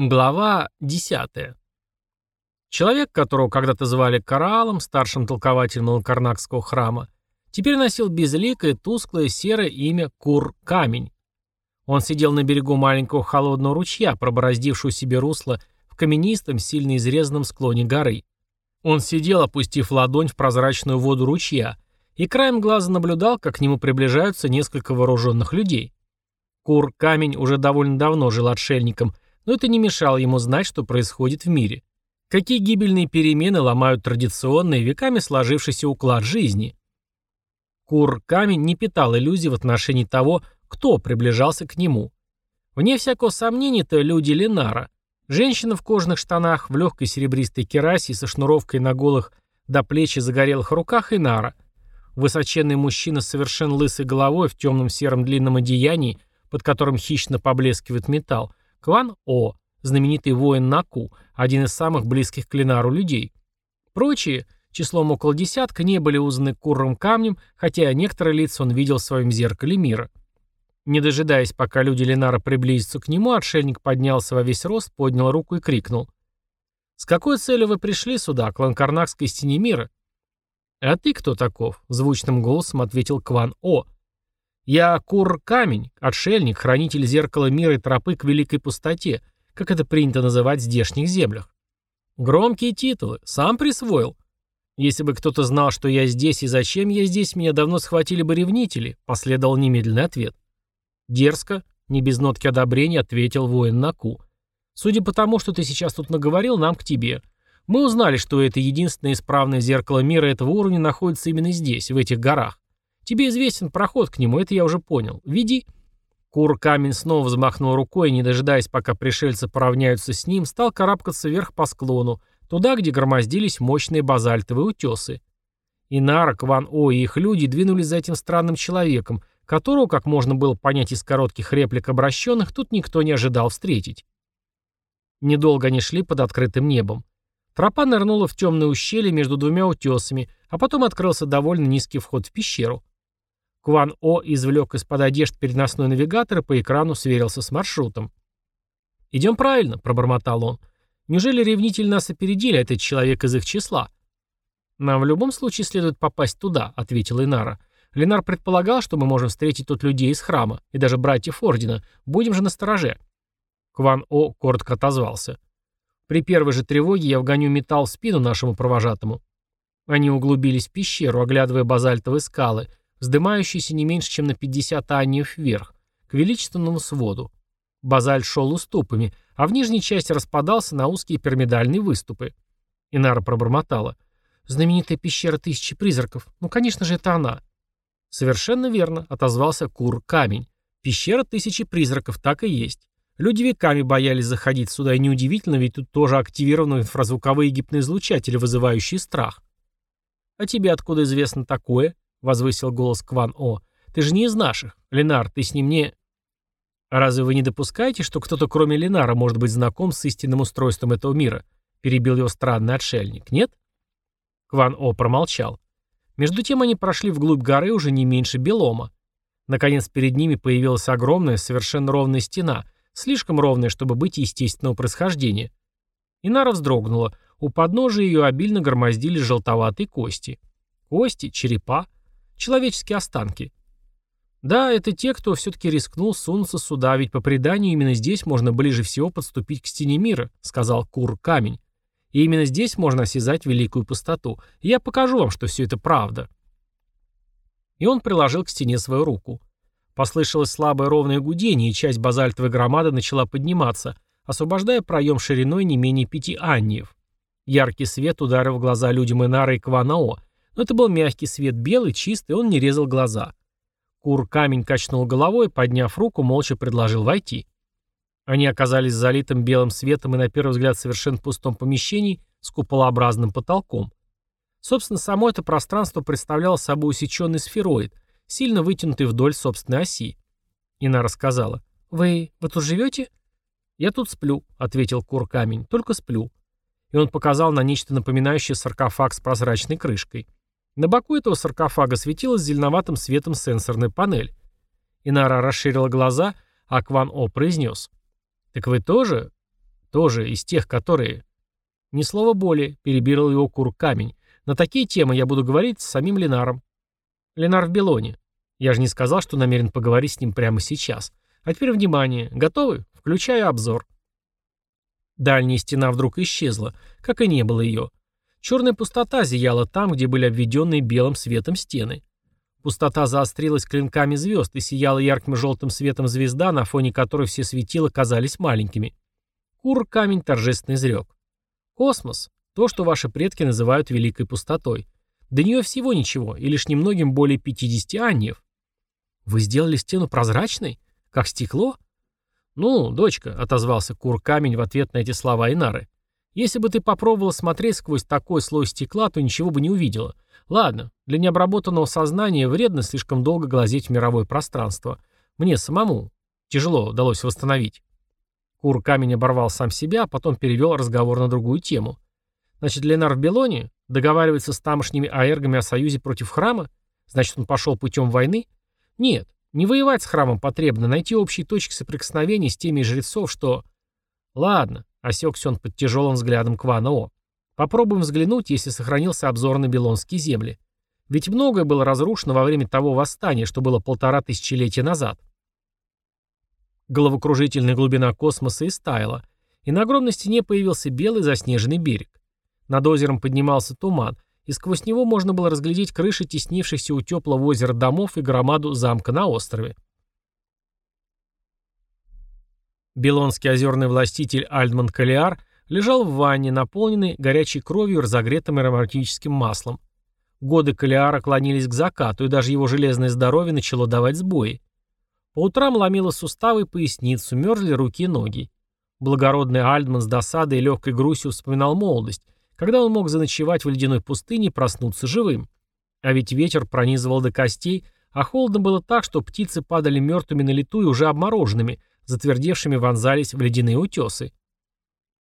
Глава 10. Человек, которого когда-то звали Караалом, старшим толкователем Лакарнакского храма, теперь носил безликое, тусклое, серое имя Кур-Камень. Он сидел на берегу маленького холодного ручья, пробороздившего себе русло в каменистом, сильно изрезанном склоне горы. Он сидел, опустив ладонь в прозрачную воду ручья, и краем глаза наблюдал, как к нему приближаются несколько вооруженных людей. Кур-Камень уже довольно давно жил отшельником – но это не мешало ему знать, что происходит в мире. Какие гибельные перемены ломают традиционный, веками сложившийся уклад жизни. Кур-камень не питал иллюзий в отношении того, кто приближался к нему. Вне всякого сомнения, это люди Ленара. Женщина в кожаных штанах, в легкой серебристой керасе со шнуровкой на голых до плечи загорелых руках Инара. Высоченный мужчина с совершенно лысой головой в темном сером длинном одеянии, под которым хищно поблескивает металл, Кван О, знаменитый воин Наку, один из самых близких к Ленару людей. Прочие, числом около десятка, не были узнаны курром камнем, хотя некоторые лица он видел в своем зеркале мира. Не дожидаясь, пока люди Ленара приблизятся к нему, отшельник поднялся во весь рост, поднял руку и крикнул. «С какой целью вы пришли сюда, к Ланкарнакской стене мира?» «А ты кто таков?» — звучным голосом ответил Кван О. Я Кур-Камень, отшельник, хранитель зеркала мира и тропы к великой пустоте, как это принято называть в здешних землях. Громкие титулы, сам присвоил. Если бы кто-то знал, что я здесь и зачем я здесь, меня давно схватили бы ревнители, последовал немедленный ответ. Дерзко, не без нотки одобрения, ответил воин Наку. Судя по тому, что ты сейчас тут наговорил, нам к тебе. Мы узнали, что это единственное исправное зеркало мира этого уровня находится именно здесь, в этих горах. Тебе известен проход к нему, это я уже понял. Веди». Кур-камень снова взмахнул рукой и, не дожидаясь, пока пришельцы поравняются с ним, стал карабкаться вверх по склону, туда, где громоздились мощные базальтовые утесы. Инара, Кван-О и их люди двинулись за этим странным человеком, которого, как можно было понять из коротких реплик обращенных, тут никто не ожидал встретить. Недолго они шли под открытым небом. Тропа нырнула в темное ущелье между двумя утесами, а потом открылся довольно низкий вход в пещеру. Кван О извлек из-под одежд переносной навигатор и по экрану сверился с маршрутом. «Идем правильно», — пробормотал он. «Неужели ревнитель нас опередили, а этот человек из их числа?» «Нам в любом случае следует попасть туда», — ответил Инара. «Ленар предполагал, что мы можем встретить тут людей из храма, и даже братьев Ордена. Будем же настороже». Кван О коротко отозвался. «При первой же тревоге я вгоню металл в спину нашему провожатому». Они углубились в пещеру, оглядывая базальтовые скалы, вздымающийся не меньше, чем на 50 анниев вверх, к величественному своду. Базальт шел уступами, а в нижней части распадался на узкие пирамидальные выступы. Инара пробормотала. «Знаменитая пещера тысячи призраков. Ну, конечно же, это она». «Совершенно верно», — отозвался Кур-Камень. «Пещера тысячи призраков, так и есть. Люди веками боялись заходить сюда, и неудивительно, ведь тут тоже активированы инфразвуковые гипноизлучатели, вызывающие страх». «А тебе откуда известно такое?» — возвысил голос Кван О. «Ты же не из наших. Ленар, ты с ним не...» «Разве вы не допускаете, что кто-то кроме Ленара может быть знаком с истинным устройством этого мира?» — перебил его странный отшельник. «Нет?» Кван О промолчал. Между тем они прошли вглубь горы уже не меньше Белома. Наконец перед ними появилась огромная, совершенно ровная стена, слишком ровная, чтобы быть естественного происхождения. Инара вздрогнула. У подножия ее обильно громоздились желтоватые кости. Кости, черепа, Человеческие останки. Да, это те, кто все-таки рискнул сунуться сюда, ведь по преданию именно здесь можно ближе всего подступить к стене мира, сказал Кур-камень. И именно здесь можно осязать великую пустоту. Я покажу вам, что все это правда. И он приложил к стене свою руку. Послышалось слабое ровное гудение, и часть базальтовой громады начала подниматься, освобождая проем шириной не менее пяти анниев. Яркий свет ударил в глаза людям Инара и Кванао, но это был мягкий свет, белый, чистый, он не резал глаза. Кур-камень качнул головой, подняв руку, молча предложил войти. Они оказались залитым белым светом и на первый взгляд совершенно пустом помещении с куполообразным потолком. Собственно, само это пространство представляло собой усеченный сфероид, сильно вытянутый вдоль собственной оси. Ина рассказала. «Вы... вы тут живете?» «Я тут сплю», — ответил Кур-камень, — «только сплю». И он показал на нечто напоминающее саркофаг с прозрачной крышкой. На боку этого саркофага светилась зеленоватым светом сенсорная панель. Инара расширила глаза, а Кван О произнес. «Так вы тоже Тоже из тех, которые... Ни слова более, перебирал его кур камень. На такие темы я буду говорить с самим Ленаром. Ленар в Белоне. Я же не сказал, что намерен поговорить с ним прямо сейчас. А теперь внимание. Готовы? Включаю обзор. Дальняя стена вдруг исчезла, как и не было ее. Черная пустота зияла там, где были обведенные белым светом стены. Пустота заострилась клинками звезд и сияла ярким желтым светом звезда, на фоне которой все светила казались маленькими. Кур камень торжественно изрек. Космос — то, что ваши предки называют великой пустотой. До нее всего ничего, и лишь немногим более 50 анниев. Вы сделали стену прозрачной? Как стекло? Ну, дочка, — отозвался Кур камень в ответ на эти слова Инары. Если бы ты попробовала смотреть сквозь такой слой стекла, то ничего бы не увидела. Ладно, для необработанного сознания вредно слишком долго глазеть в мировое пространство. Мне самому тяжело удалось восстановить. Кур камень оборвал сам себя, а потом перевел разговор на другую тему. Значит, Ленар в Белоне договаривается с тамошними аэргами о союзе против храма? Значит, он пошел путем войны? Нет, не воевать с храмом потребно, найти общие точки соприкосновения с теми жрецов, что... Ладно, осекся он под тяжелым взглядом Квана О. Попробуем взглянуть, если сохранился обзор на Белонские земли. Ведь многое было разрушено во время того восстания, что было полтора тысячелетия назад. Головокружительная глубина космоса истаяла, и на огромной стене появился белый заснеженный берег. Над озером поднимался туман, и сквозь него можно было разглядеть крыши теснившихся у теплого озера домов и громаду замка на острове. Белонский озерный властитель Альдман Калиар лежал в ванне, наполненной горячей кровью и разогретым ароматическим маслом. Годы Калиара клонились к закату, и даже его железное здоровье начало давать сбои. По утрам ломило суставы и поясницу, мерзли руки и ноги. Благородный Альдман с досадой и легкой грустью вспоминал молодость, когда он мог заночевать в ледяной пустыне и проснуться живым. А ведь ветер пронизывал до костей, а холодно было так, что птицы падали мертвыми на лету и уже обмороженными, затвердевшими вонзались в ледяные утесы.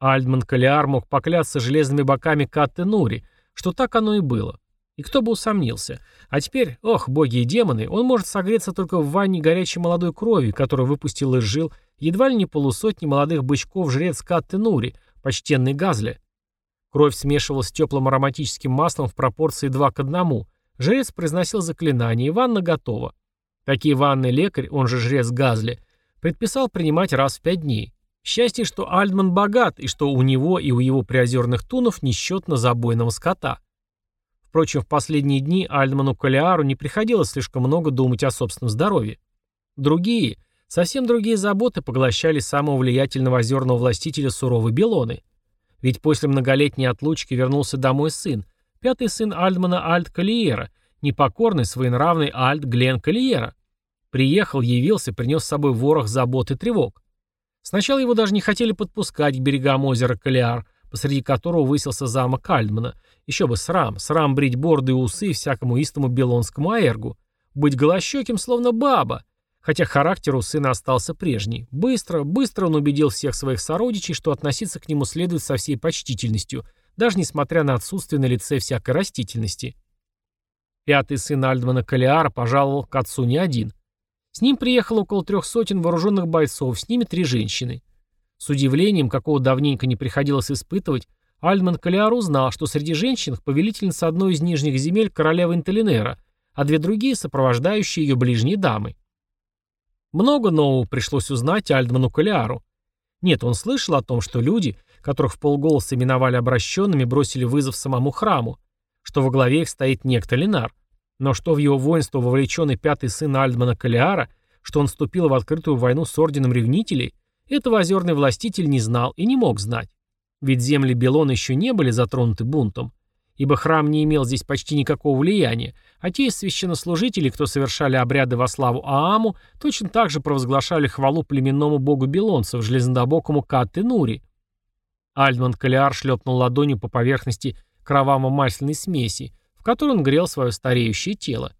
Альдман Калиар мог поклясться железными боками Катты Нури, что так оно и было. И кто бы усомнился. А теперь, ох, боги и демоны, он может согреться только в ванне горячей молодой крови, которую выпустил из жил едва ли не полусотни молодых бычков жрец Катты Нури, почтенный Газля. Кровь смешивалась с теплым ароматическим маслом в пропорции 2 к 1. Жрец произносил заклинание, и ванна готова. Такие ванны лекарь, он же жрец Газли, предписал принимать раз в пять дней. Счастье, что Альдман богат, и что у него и у его приозерных тунов несчетно забойного скота. Впрочем, в последние дни Альдману Калиару не приходилось слишком много думать о собственном здоровье. Другие, совсем другие заботы поглощали самого влиятельного озерного властителя суровой Белоны – ведь после многолетней отлучки вернулся домой сын, пятый сын Альдмана Альт Калиера, непокорный, своенравный Альт Глен Калиера. Приехал, явился, принес с собой ворох забот и тревог. Сначала его даже не хотели подпускать к берегам озера Калиар, посреди которого высился замок Альдмана. Еще бы срам, срам брить борды и усы всякому истому белонскому аэргу. Быть голощеким, словно баба. Хотя характер у сына остался прежний. Быстро, быстро он убедил всех своих сородичей, что относиться к нему следует со всей почтительностью, даже несмотря на отсутствие на лице всякой растительности. Пятый сын Альдмана Калиара пожаловал к отцу не один. С ним приехало около трех сотен вооруженных бойцов, с ними три женщины. С удивлением, какого давненько не приходилось испытывать, Альдман Калиар узнал, что среди женщин повелительница одной из нижних земель королева Интелинера, а две другие сопровождающие ее ближние дамы. Много нового пришлось узнать Альдману Калиару. Нет, он слышал о том, что люди, которых в полголоса именовали обращенными, бросили вызов самому храму, что во главе их стоит некто Ленар. Но что в его воинство вовлеченный пятый сын Альдмана Калиара, что он вступил в открытую войну с орденом ревнителей, этого озерный властитель не знал и не мог знать. Ведь земли Белона еще не были затронуты бунтом ибо храм не имел здесь почти никакого влияния, а те из священнослужителей, кто совершали обряды во славу Ааму, точно так же провозглашали хвалу племенному богу белонцев, железнодобокому Катты-Нури. Альдман Калиар шлепнул ладонью по поверхности кроваво-масляной смеси, в которой он грел свое стареющее тело.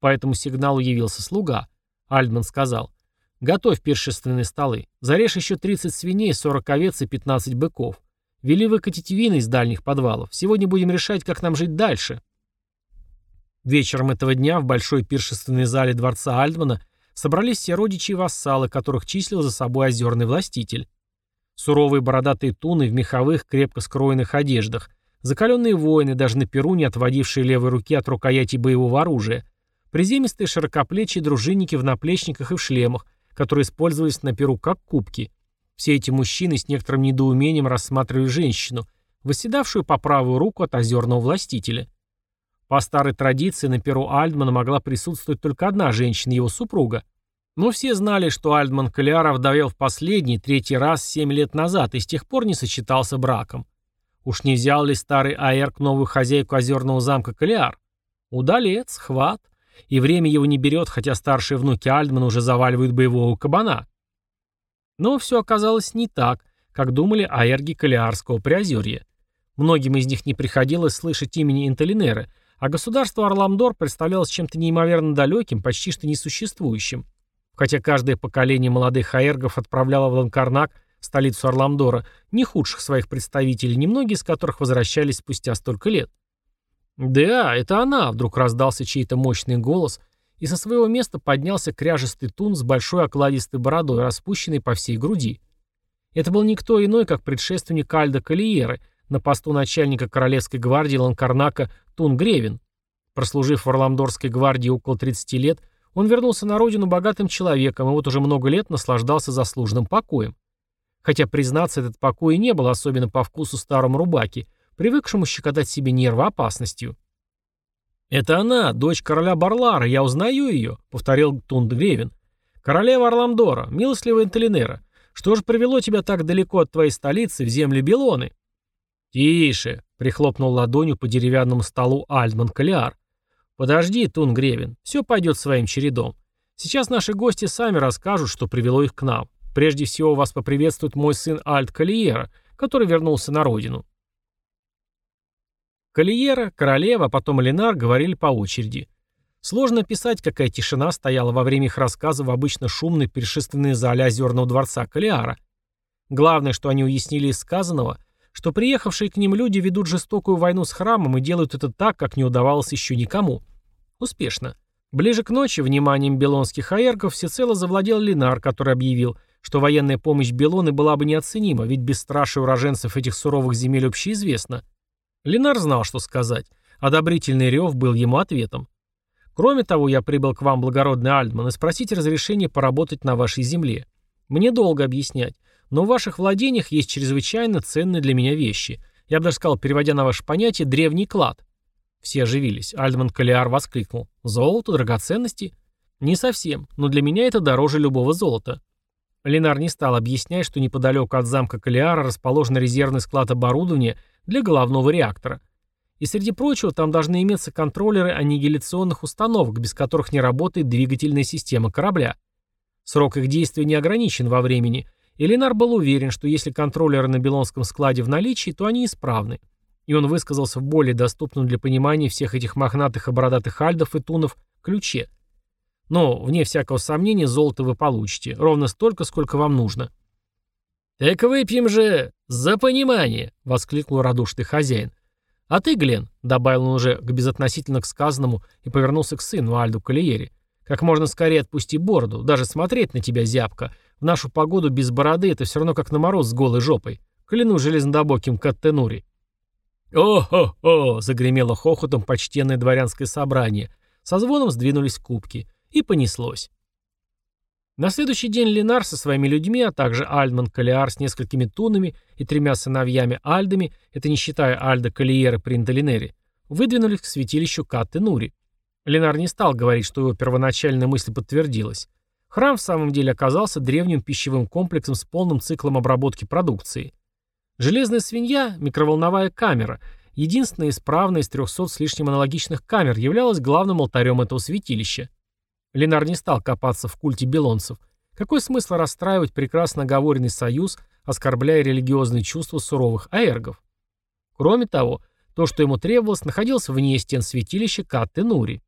По этому сигналу явился слуга. Альдман сказал, «Готовь пиршественные столы. Зарежь еще 30 свиней, 40 овец и 15 быков. Вели выкатить вины из дальних подвалов. Сегодня будем решать, как нам жить дальше. Вечером этого дня в большой пиршественной зале дворца Альдмана собрались все родичи и вассалы, которых числил за собой озерный властитель. Суровые бородатые туны в меховых, крепко скроенных одеждах, закаленные воины, даже на перу не отводившие левой руки от рукояти боевого оружия, приземистые широкоплечие дружинники в наплечниках и в шлемах, которые использовались на перу как кубки. Все эти мужчины с некоторым недоумением рассматривали женщину, восседавшую по правую руку от озерного властителя. По старой традиции на перу Альдмана могла присутствовать только одна женщина, его супруга. Но все знали, что Альдман Калиар овдовел в последний, третий раз семь лет назад и с тех пор не сочетался браком. Уж не взял ли старый Аэрк новую хозяйку озерного замка Калиар? Удалец, хват. И время его не берет, хотя старшие внуки Альдмана уже заваливают боевого кабана. Но все оказалось не так, как думали аэрги Калиарского приозерья. Многим из них не приходилось слышать имени Интелинеры, а государство Орламдор представлялось чем-то неимоверно далеким, почти что несуществующим. Хотя каждое поколение молодых аэргов отправляло в Ланкарнак, столицу Орламдора, не худших своих представителей, немногие из которых возвращались спустя столько лет. «Да, это она!» — вдруг раздался чей-то мощный голос, и со своего места поднялся кряжестый тун с большой окладистой бородой, распущенной по всей груди. Это был никто иной, как предшественник Альда Калиеры, на посту начальника Королевской гвардии Ланкарнака Тун Гревин. Прослужив в Орламдорской гвардии около 30 лет, он вернулся на родину богатым человеком и вот уже много лет наслаждался заслуженным покоем. Хотя, признаться, этот покой и не был особенно по вкусу старому рубаки, привыкшему щекотать себе нервы опасностью. «Это она, дочь короля Барлара, я узнаю ее», — повторил Тунд Гревин. «Королева Орламдора, милостливая Интелинера, что же привело тебя так далеко от твоей столицы, в земли Белоны?» «Тише!» — прихлопнул ладонью по деревянному столу Альдман Калиар. «Подожди, Тун Гревин, все пойдет своим чередом. Сейчас наши гости сами расскажут, что привело их к нам. Прежде всего вас поприветствует мой сын Альт Калиера, который вернулся на родину». Калиера, королева, а потом Ленар говорили по очереди. Сложно описать, какая тишина стояла во время их рассказа в обычно шумной перешественной зале озерного дворца Калиара. Главное, что они уяснили из сказанного – что приехавшие к ним люди ведут жестокую войну с храмом и делают это так, как не удавалось еще никому. Успешно. Ближе к ночи вниманием белонских аэргов всецело завладел Линар, который объявил, что военная помощь Белоны была бы неоценима, ведь бесстрашие уроженцев этих суровых земель общеизвестно. Линар знал, что сказать. Одобрительный рев был ему ответом. Кроме того, я прибыл к вам, благородный Альдман, и спросить разрешения поработать на вашей земле. Мне долго объяснять, но в ваших владениях есть чрезвычайно ценные для меня вещи. Я бы даже сказал, переводя на ваше понятие, древний клад. Все оживились. Альдман Калиар воскликнул. Золото, драгоценности? Не совсем, но для меня это дороже любого золота. Ленар не стал объяснять, что неподалеку от замка Калиара расположен резервный склад оборудования для головного реактора. И среди прочего там должны иметься контроллеры аннигиляционных установок, без которых не работает двигательная система корабля. Срок их действия не ограничен во времени, Элинар был уверен, что если контроллеры на Белонском складе в наличии, то они исправны. И он высказался в более доступном для понимания всех этих мохнатых и бородатых альдов и тунов ключе. Но, вне всякого сомнения, золото вы получите. Ровно столько, сколько вам нужно. «Так выпьем же за понимание!» — воскликнул радушный хозяин. «А ты, Глен, добавил он уже к безотносительно к сказанному и повернулся к сыну Альду Калиери, — «как можно скорее отпусти бороду, даже смотреть на тебя зябко. В нашу погоду без бороды это все равно как на мороз с голой жопой. Клянусь железнодобоким Каттенури. «О-хо-хо!» — загремело хохотом почтенное дворянское собрание. Со звоном сдвинулись кубки. И понеслось. На следующий день Ленар со своими людьми, а также Альдман Калиар с несколькими тунами и тремя сыновьями Альдами, это не считая Альда Калиера при Интелинере, выдвинулись к святилищу Катты-Нури. Ленар не стал говорить, что его первоначальная мысль подтвердилась. Храм в самом деле оказался древним пищевым комплексом с полным циклом обработки продукции. Железная свинья, микроволновая камера, единственная исправная из 300 с лишним аналогичных камер, являлась главным алтарем этого святилища. Ленар не стал копаться в культе белонцев. Какой смысл расстраивать прекрасно оговоренный союз, оскорбляя религиозные чувства суровых аэргов? Кроме того, то, что ему требовалось, находилось вне стен святилища Катты-Нури.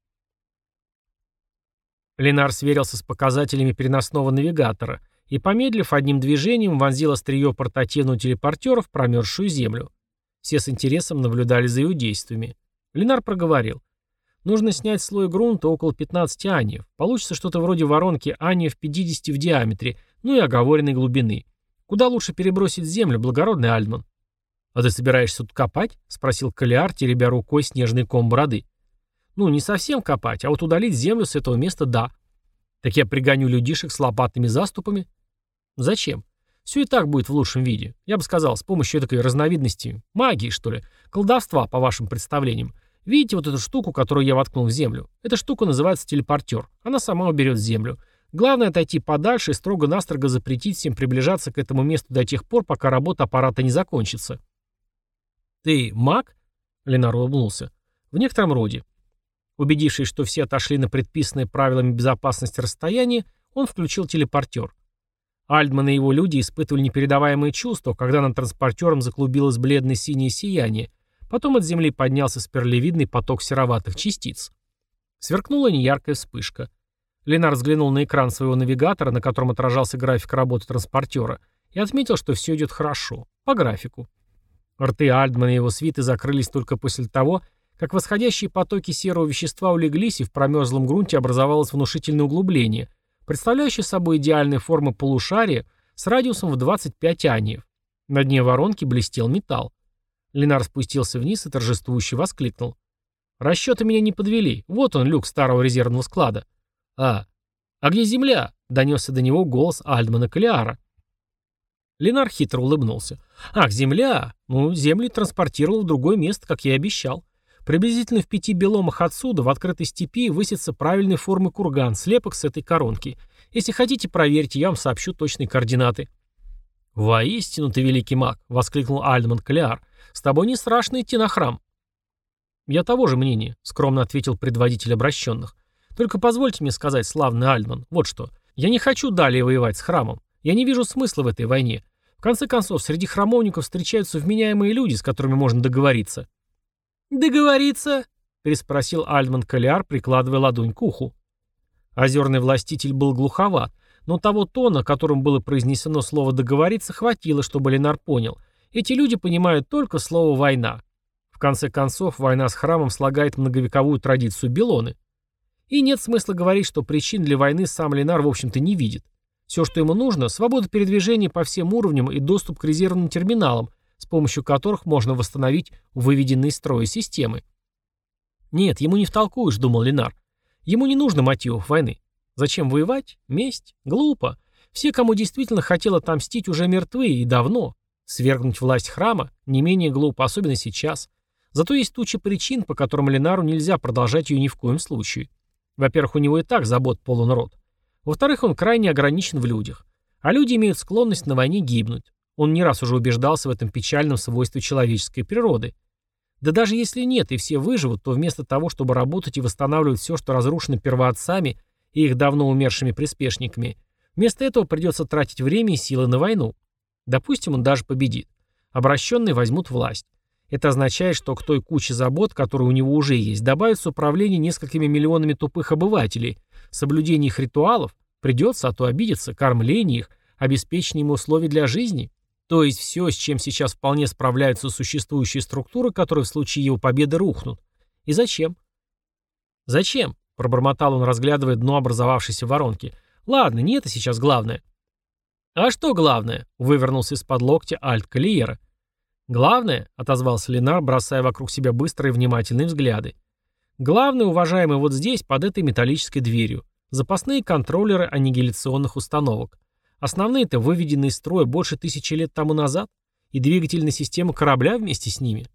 Ленар сверился с показателями переносного навигатора и, помедлив одним движением, вонзил острие портативного телепортера в промерзшую землю. Все с интересом наблюдали за его действиями. Ленар проговорил. Нужно снять слой грунта около 15 аниев. Получится что-то вроде воронки аниев 50 в диаметре, ну и оговоренной глубины. Куда лучше перебросить землю, благородный Альдман? «А ты собираешься тут копать?» — спросил Калиар, теребя рукой снежный ком бороды. «Ну, не совсем копать, а вот удалить землю с этого места — да. Так я пригоню людишек с лопатными заступами». «Зачем? Все и так будет в лучшем виде. Я бы сказал, с помощью этой разновидности магии, что ли, колдовства, по вашим представлениям. Видите вот эту штуку, которую я воткнул в землю? Эта штука называется телепортер. Она сама уберет землю. Главное отойти подальше и строго-настрого запретить всем приближаться к этому месту до тех пор, пока работа аппарата не закончится. «Ты маг?» — Ленар улыбнулся. «В некотором роде». Убедившись, что все отошли на предписанное правилами безопасности расстояние, он включил телепортер. Альдман и его люди испытывали непередаваемые чувства, когда над транспортером заклубилось бледное синее сияние, потом от земли поднялся сперлевидный поток сероватых частиц. Сверкнула неяркая вспышка. Ленар взглянул на экран своего навигатора, на котором отражался график работы транспортера, и отметил, что все идет хорошо, по графику. Рты Альдмана и его свиты закрылись только после того, как восходящие потоки серого вещества улеглись и в промерзлом грунте образовалось внушительное углубление, представляющее собой идеальные формы полушария с радиусом в 25 аниев. На дне воронки блестел металл. Ленар спустился вниз и торжествующе воскликнул. «Расчеты меня не подвели. Вот он, люк старого резервного склада». «А, а где земля?» — донесся до него голос Альдмана Калиара. Ленар хитро улыбнулся. «Ах, земля! Ну, землю транспортировал в другое место, как я и обещал. Приблизительно в пяти беломах отсюда, в открытой степи, высится правильной формы курган, слепок с этой коронки. Если хотите, проверьте, я вам сообщу точные координаты». «Воистину ты великий маг!» — воскликнул Альдман Калиар. «С тобой не страшно идти на храм». «Я того же мнения», — скромно ответил предводитель обращенных. «Только позвольте мне сказать, славный Альдман, вот что. Я не хочу далее воевать с храмом. Я не вижу смысла в этой войне. В конце концов, среди храмовников встречаются вменяемые люди, с которыми можно договориться. «Договориться?» — переспросил Альдман Калиар, прикладывая ладонь к уху. Озерный властитель был глуховат, но того тона, которым было произнесено слово «договориться», хватило, чтобы Ленар понял. Эти люди понимают только слово «война». В конце концов, война с храмом слагает многовековую традицию Белоны. И нет смысла говорить, что причин для войны сам Ленар, в общем-то, не видит. Все, что ему нужно, свобода передвижения по всем уровням и доступ к резервным терминалам, с помощью которых можно восстановить выведенные из строя системы. Нет, ему не втолкуешь, думал Ленар. Ему не нужно мотивов войны. Зачем воевать? Месть? Глупо. Все, кому действительно хотел отомстить, уже мертвы и давно. Свергнуть власть храма не менее глупо, особенно сейчас. Зато есть туча причин, по которым Ленару нельзя продолжать ее ни в коем случае. Во-первых, у него и так забот полон рот. Во-вторых, он крайне ограничен в людях. А люди имеют склонность на войне гибнуть. Он не раз уже убеждался в этом печальном свойстве человеческой природы. Да даже если нет, и все выживут, то вместо того, чтобы работать и восстанавливать все, что разрушено первоотцами и их давно умершими приспешниками, вместо этого придется тратить время и силы на войну. Допустим, он даже победит. Обращенные возьмут власть. Это означает, что к той куче забот, которые у него уже есть, добавится управление несколькими миллионами тупых обывателей, соблюдение их ритуалов, придется, а то обидеться, кормление их, обеспечение им условий для жизни. То есть все, с чем сейчас вполне справляются существующие структуры, которые в случае его победы рухнут. И зачем? Зачем? Пробормотал он, разглядывая дно образовавшейся воронки. Ладно, не это сейчас главное. А что главное? Вывернулся из-под локтя Альт Калиера. «Главное», — отозвался Ленар, бросая вокруг себя быстрые внимательные взгляды. «Главное, уважаемый, вот здесь, под этой металлической дверью. Запасные контроллеры аннигиляционных установок. Основные-то выведены из строя больше тысячи лет тому назад, и двигательная система корабля вместе с ними.